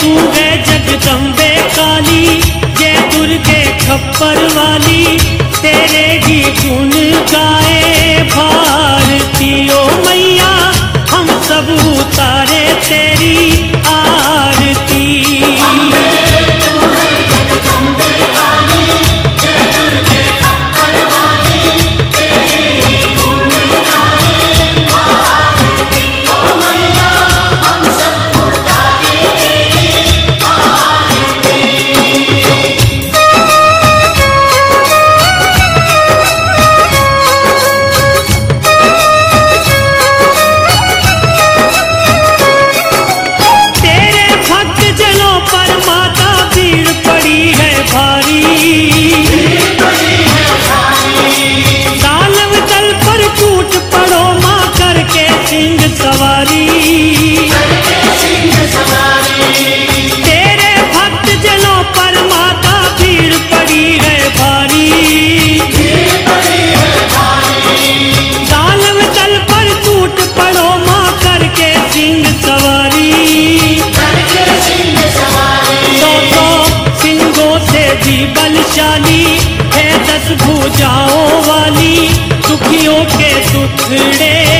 तू है जगदम्बे काली जय दुर्गे खप्पर वाली तेरे ही गुण गाए भारती पर माता भीड़ पड़ी है भारी। भी बलशाली है दस भुजाओं वाली सुखियों के दुखड़े